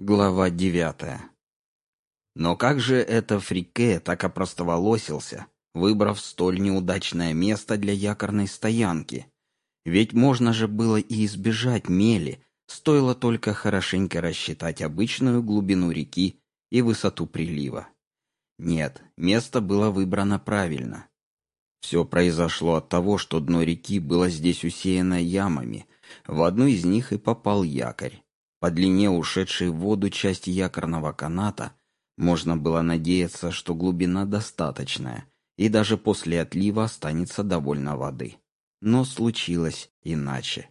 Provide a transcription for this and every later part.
Глава девятая. Но как же это Фрике так опростоволосился, выбрав столь неудачное место для якорной стоянки? Ведь можно же было и избежать мели, стоило только хорошенько рассчитать обычную глубину реки и высоту прилива. Нет, место было выбрано правильно. Все произошло от того, что дно реки было здесь усеяно ямами. В одну из них и попал якорь. По длине ушедшей в воду части якорного каната можно было надеяться, что глубина достаточная, и даже после отлива останется довольно воды. Но случилось иначе.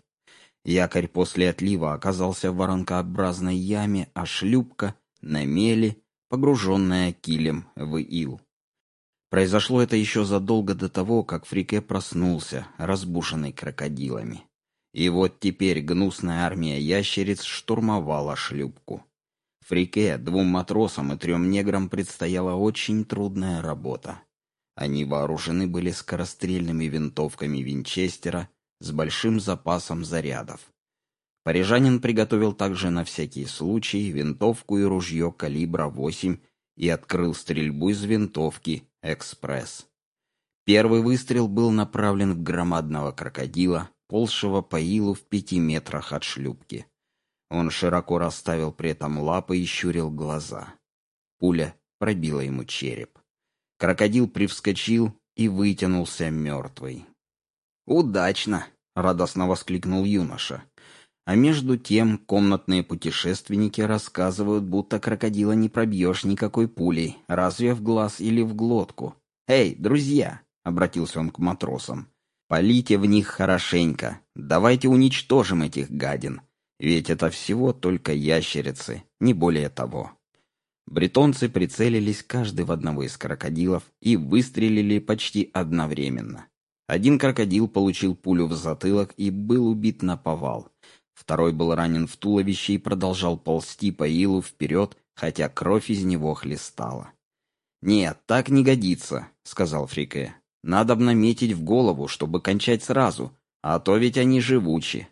Якорь после отлива оказался в воронкообразной яме, а шлюпка — на мели, погруженная килем в ил. Произошло это еще задолго до того, как Фрике проснулся, разбушенный крокодилами. И вот теперь гнусная армия ящериц штурмовала шлюпку. Фрике, двум матросам и трем неграм предстояла очень трудная работа. Они вооружены были скорострельными винтовками Винчестера с большим запасом зарядов. Парижанин приготовил также на всякий случай винтовку и ружье калибра 8 и открыл стрельбу из винтовки «Экспресс». Первый выстрел был направлен в громадного крокодила, ползшего по илу в пяти метрах от шлюпки. Он широко расставил при этом лапы и щурил глаза. Пуля пробила ему череп. Крокодил привскочил и вытянулся мертвый. «Удачно!» — радостно воскликнул юноша. А между тем комнатные путешественники рассказывают, будто крокодила не пробьешь никакой пулей, разве в глаз или в глотку. «Эй, друзья!» — обратился он к матросам. Полите в них хорошенько. Давайте уничтожим этих гадин. Ведь это всего только ящерицы, не более того. Бретонцы прицелились каждый в одного из крокодилов и выстрелили почти одновременно. Один крокодил получил пулю в затылок и был убит на повал. Второй был ранен в туловище и продолжал ползти по илу вперед, хотя кровь из него хлестала. «Нет, так не годится», — сказал Фрике. Надо б наметить в голову, чтобы кончать сразу, а то ведь они живучи.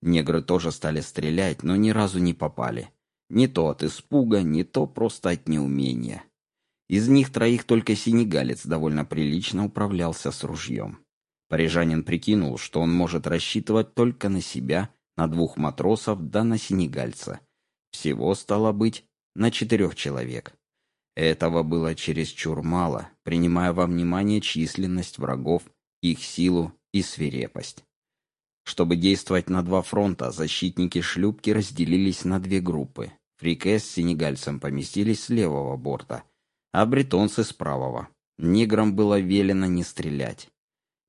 Негры тоже стали стрелять, но ни разу не попали. Не то от испуга, не то просто от неумения. Из них троих только синегалец довольно прилично управлялся с ружьем. Парижанин прикинул, что он может рассчитывать только на себя, на двух матросов да на синегальца. Всего стало быть на четырех человек. Этого было чересчур мало, принимая во внимание численность врагов, их силу и свирепость. Чтобы действовать на два фронта, защитники шлюпки разделились на две группы. Фрике с сенегальцем поместились с левого борта, а бретонцы с правого. Неграм было велено не стрелять.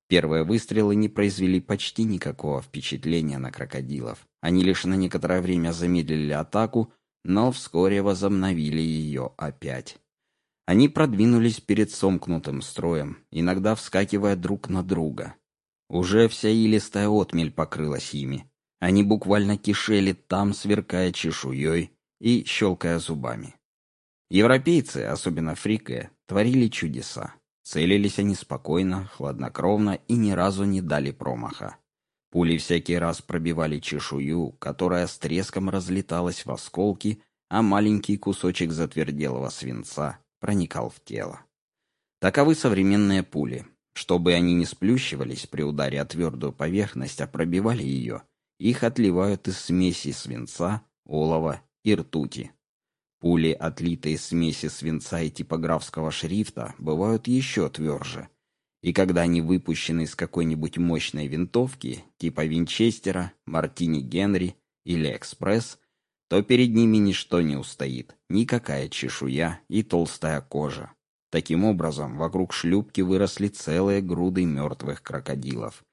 Первые выстрелы не произвели почти никакого впечатления на крокодилов. Они лишь на некоторое время замедлили атаку, но вскоре возобновили ее опять. Они продвинулись перед сомкнутым строем, иногда вскакивая друг на друга. Уже вся илистая отмель покрылась ими. Они буквально кишели там, сверкая чешуей и щелкая зубами. Европейцы, особенно фрикы, творили чудеса. Целились они спокойно, хладнокровно и ни разу не дали промаха. Пули всякий раз пробивали чешую, которая с треском разлеталась в осколки, а маленький кусочек затверделого свинца проникал в тело. Таковы современные пули. Чтобы они не сплющивались при ударе о твердую поверхность, а пробивали ее, их отливают из смеси свинца, олова и ртути. Пули, отлитые из смеси свинца и типографского шрифта, бывают еще тверже, и когда они выпущены из какой-нибудь мощной винтовки, типа Винчестера, Мартини Генри или Экспресс, то перед ними ничто не устоит, никакая чешуя и толстая кожа. Таким образом, вокруг шлюпки выросли целые груды мертвых крокодилов.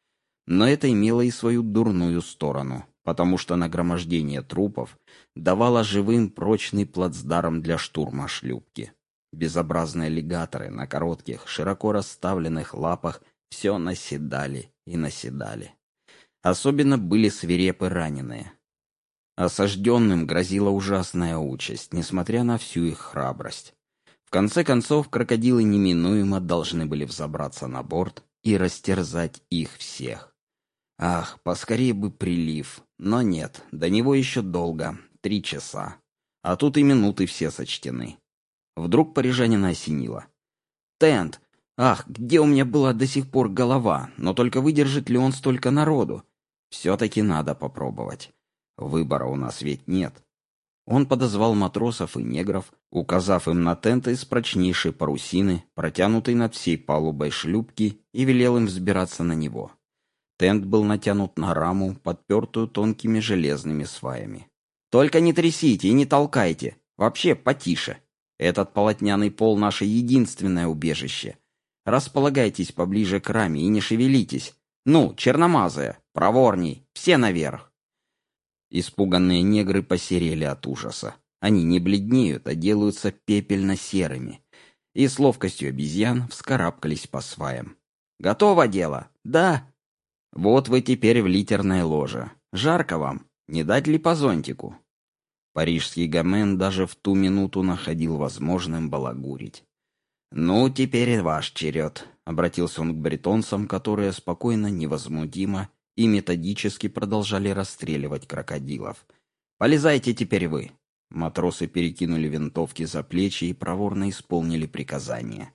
Но это имело и свою дурную сторону, потому что нагромождение трупов давало живым прочный плацдарм для штурма шлюпки. Безобразные аллигаторы на коротких, широко расставленных лапах все наседали и наседали. Особенно были свирепы раненые. Осажденным грозила ужасная участь, несмотря на всю их храбрость. В конце концов, крокодилы неминуемо должны были взобраться на борт и растерзать их всех. Ах, поскорее бы прилив, но нет, до него еще долго, три часа. А тут и минуты все сочтены. Вдруг парижанина осенило. «Тент! Ах, где у меня была до сих пор голова, но только выдержит ли он столько народу? Все-таки надо попробовать. Выбора у нас ведь нет». Он подозвал матросов и негров, указав им на тенты из прочнейшей парусины, протянутой над всей палубой шлюпки, и велел им взбираться на него. Тент был натянут на раму, подпертую тонкими железными сваями. «Только не трясите и не толкайте! Вообще потише! Этот полотняный пол — наше единственное убежище. Располагайтесь поближе к раме и не шевелитесь. Ну, черномазая, проворней, все наверх!» Испуганные негры посерели от ужаса. Они не бледнеют, а делаются пепельно-серыми. И с ловкостью обезьян вскарабкались по сваям. «Готово дело?» «Да». «Вот вы теперь в литерное ложе. Жарко вам. Не дать ли по зонтику?» Парижский гомен даже в ту минуту находил возможным балагурить. «Ну, теперь ваш черед», — обратился он к бретонцам, которые спокойно, невозмутимо и методически продолжали расстреливать крокодилов. «Полезайте теперь вы!» Матросы перекинули винтовки за плечи и проворно исполнили приказание.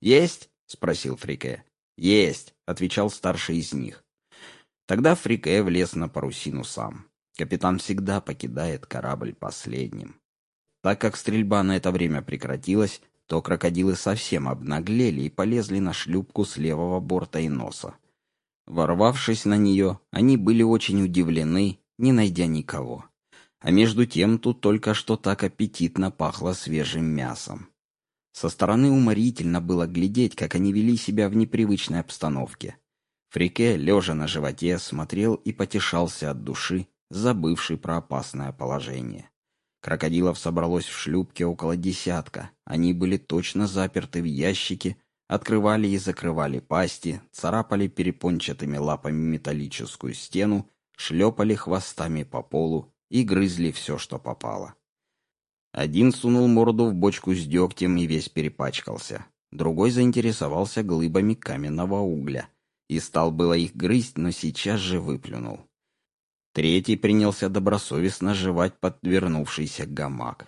«Есть?» — спросил Фрике. «Есть!» — отвечал старший из них. Тогда Фрике влез на парусину сам. Капитан всегда покидает корабль последним. Так как стрельба на это время прекратилась, то крокодилы совсем обнаглели и полезли на шлюпку с левого борта и носа. Ворвавшись на нее, они были очень удивлены, не найдя никого. А между тем тут только что так аппетитно пахло свежим мясом. Со стороны уморительно было глядеть, как они вели себя в непривычной обстановке. Фрике, лежа на животе, смотрел и потешался от души, забывший про опасное положение. Крокодилов собралось в шлюпке около десятка. Они были точно заперты в ящике, Открывали и закрывали пасти, царапали перепончатыми лапами металлическую стену, шлепали хвостами по полу и грызли все, что попало. Один сунул морду в бочку с дегтем и весь перепачкался. Другой заинтересовался глыбами каменного угля и стал было их грызть, но сейчас же выплюнул. Третий принялся добросовестно жевать подвернувшийся гамак.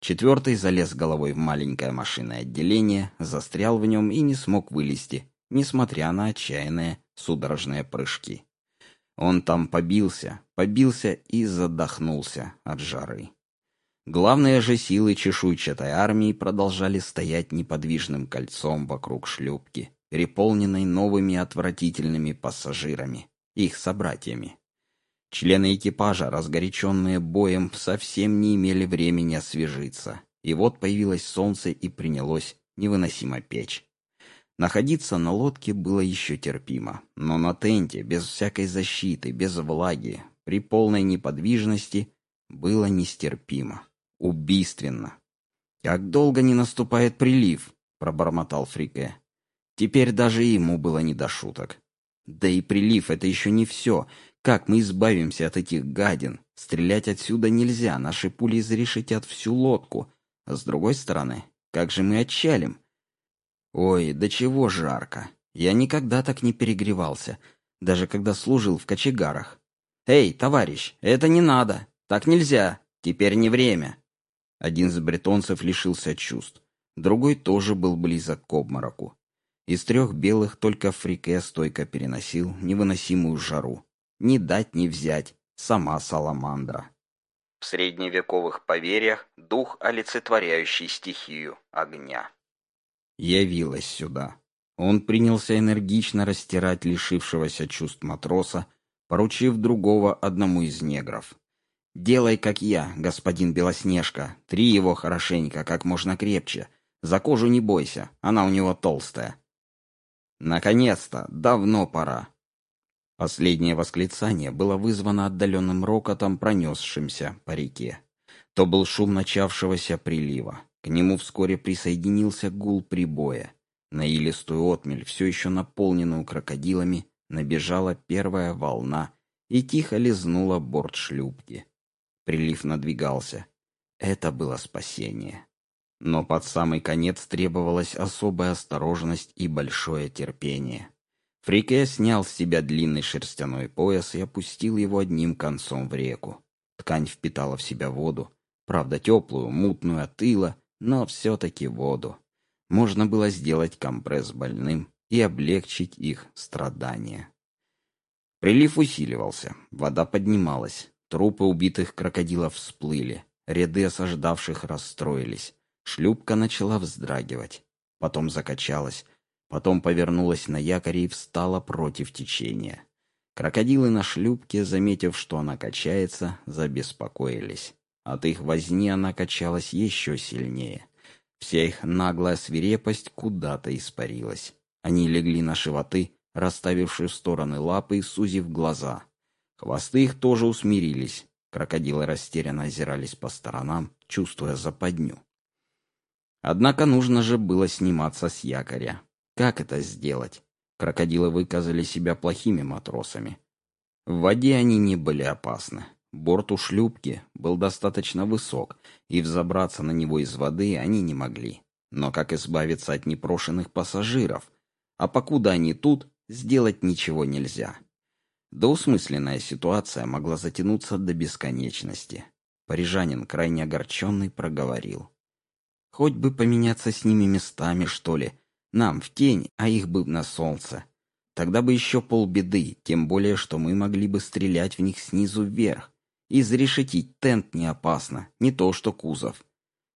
Четвертый залез головой в маленькое машинное отделение, застрял в нем и не смог вылезти, несмотря на отчаянные судорожные прыжки. Он там побился, побился и задохнулся от жары. Главные же силы чешуйчатой армии продолжали стоять неподвижным кольцом вокруг шлюпки, переполненной новыми отвратительными пассажирами, их собратьями. Члены экипажа, разгоряченные боем, совсем не имели времени освежиться. И вот появилось солнце и принялось невыносимо печь. Находиться на лодке было еще терпимо, но на тенте, без всякой защиты, без влаги, при полной неподвижности, было нестерпимо, убийственно. «Как долго не наступает прилив?» — пробормотал Фрике. Теперь даже ему было не до шуток. Да и прилив — это еще не все — как мы избавимся от этих гадин? Стрелять отсюда нельзя, наши пули зарешетят всю лодку. А с другой стороны, как же мы отчалим? Ой, до чего жарко. Я никогда так не перегревался, даже когда служил в кочегарах. Эй, товарищ, это не надо. Так нельзя. Теперь не время. Один из бретонцев лишился чувств. Другой тоже был близок к обмороку. Из трех белых только Фрике стойко переносил невыносимую жару. Не дать не взять, сама саламандра. В средневековых поверьях дух, олицетворяющий стихию огня. Явилась сюда. Он принялся энергично растирать лишившегося чувств матроса, поручив другого одному из негров. «Делай, как я, господин Белоснежка. Три его хорошенько, как можно крепче. За кожу не бойся, она у него толстая». «Наконец-то! Давно пора!» Последнее восклицание было вызвано отдаленным рокотом, пронесшимся по реке. То был шум начавшегося прилива. К нему вскоре присоединился гул прибоя. На илистую отмель, все еще наполненную крокодилами, набежала первая волна и тихо лизнула борт шлюпки. Прилив надвигался. Это было спасение. Но под самый конец требовалась особая осторожность и большое терпение. Фрике снял с себя длинный шерстяной пояс и опустил его одним концом в реку. Ткань впитала в себя воду, Правда, теплую, мутную от ила, но все-таки воду. Можно было сделать компресс больным и облегчить их страдания. Прилив усиливался, вода поднималась, трупы убитых крокодилов всплыли, ряды осаждавших расстроились, шлюпка начала вздрагивать, потом закачалась, потом повернулась на якоре и встала против течения. Крокодилы на шлюпке, заметив, что она качается, забеспокоились. От их возни она качалась еще сильнее. Вся их наглая свирепость куда-то испарилась. Они легли на животы, расставившие в стороны лапы и сузив глаза. Хвосты их тоже усмирились. Крокодилы растерянно озирались по сторонам, чувствуя западню. Однако нужно же было сниматься с якоря. Как это сделать? Крокодилы выказали себя плохими матросами. В воде они не были опасны. Борт у шлюпки был достаточно высок, и взобраться на него из воды они не могли. Но как избавиться от непрошенных пассажиров? А покуда они тут, сделать ничего нельзя. Доусмысленная ситуация могла затянуться до бесконечности. Парижанин, крайне огорченный, проговорил. «Хоть бы поменяться с ними местами, что ли. Нам в тень, а их бы на солнце. Тогда бы еще полбеды, тем более, что мы могли бы стрелять в них снизу вверх. Изрешетить тент не опасно, не то что кузов.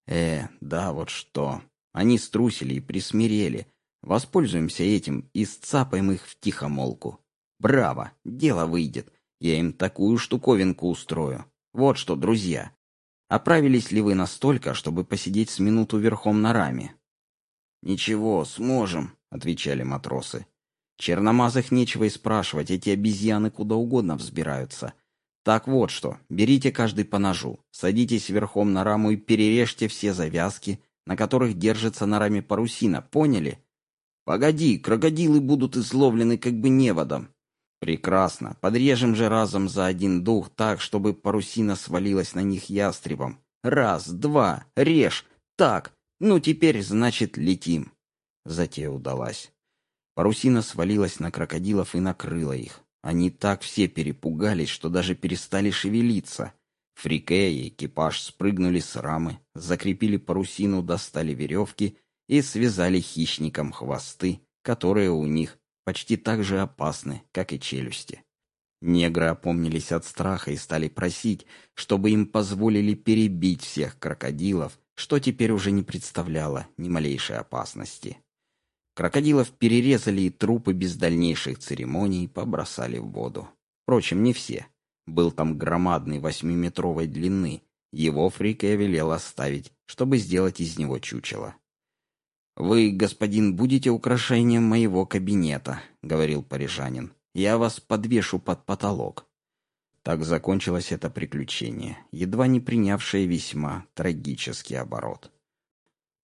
Э, да вот что. Они струсили и присмирели. Воспользуемся этим и сцапаем их в тихомолку. Браво, дело выйдет. Я им такую штуковинку устрою. Вот что, друзья. Оправились ли вы настолько, чтобы посидеть с минуту верхом на раме? Ничего, сможем, отвечали матросы. Черномазых нечего и спрашивать, эти обезьяны куда угодно взбираются. Так вот что, берите каждый по ножу, садитесь верхом на раму и перережьте все завязки, на которых держится на раме парусина, поняли? Погоди, крокодилы будут изловлены как бы неводом. Прекрасно, подрежем же разом за один дух так, чтобы парусина свалилась на них ястребом. Раз, два, режь, так, ну теперь, значит, летим. Затея удалась. Парусина свалилась на крокодилов и накрыла их. Они так все перепугались, что даже перестали шевелиться. Фрике и экипаж спрыгнули с рамы, закрепили парусину, достали веревки и связали хищникам хвосты, которые у них почти так же опасны, как и челюсти. Негры опомнились от страха и стали просить, чтобы им позволили перебить всех крокодилов, что теперь уже не представляло ни малейшей опасности. Крокодилов перерезали и трупы без дальнейших церемоний побросали в воду. Впрочем, не все. Был там громадный восьмиметровой длины. Его Фрике велел оставить, чтобы сделать из него чучело. «Вы, господин, будете украшением моего кабинета», — говорил парижанин. «Я вас подвешу под потолок». Так закончилось это приключение, едва не принявшее весьма трагический оборот.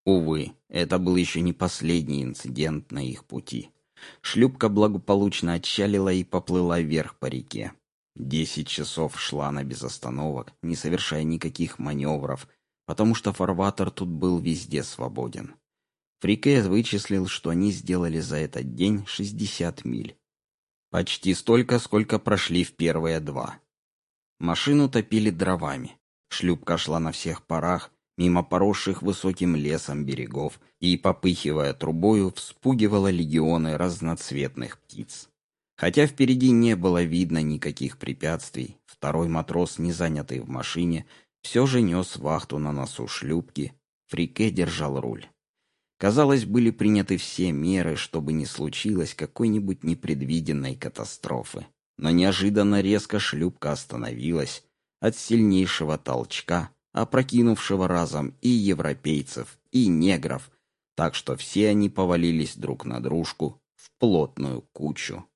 Увы, это был еще не последний инцидент на их пути. Шлюпка благополучно отчалила и поплыла вверх по реке. Десять часов шла она без остановок, не совершая никаких маневров, потому что фарватер тут был везде свободен. Фрике вычислил, что они сделали за этот день 60 миль. Почти столько, сколько прошли в первые два. Машину топили дровами. Шлюпка шла на всех парах, мимо поросших высоким лесом берегов и, попыхивая трубою, вспугивала легионы разноцветных птиц. Хотя впереди не было видно никаких препятствий, второй матрос, не занятый в машине, все же нес вахту на носу шлюпки, Фрике держал руль. Казалось, были приняты все меры, чтобы не случилось какой-нибудь непредвиденной катастрофы. Но неожиданно резко шлюпка остановилась от сильнейшего толчка, опрокинувшего разом и европейцев, и негров, так что все они повалились друг на дружку в плотную кучу.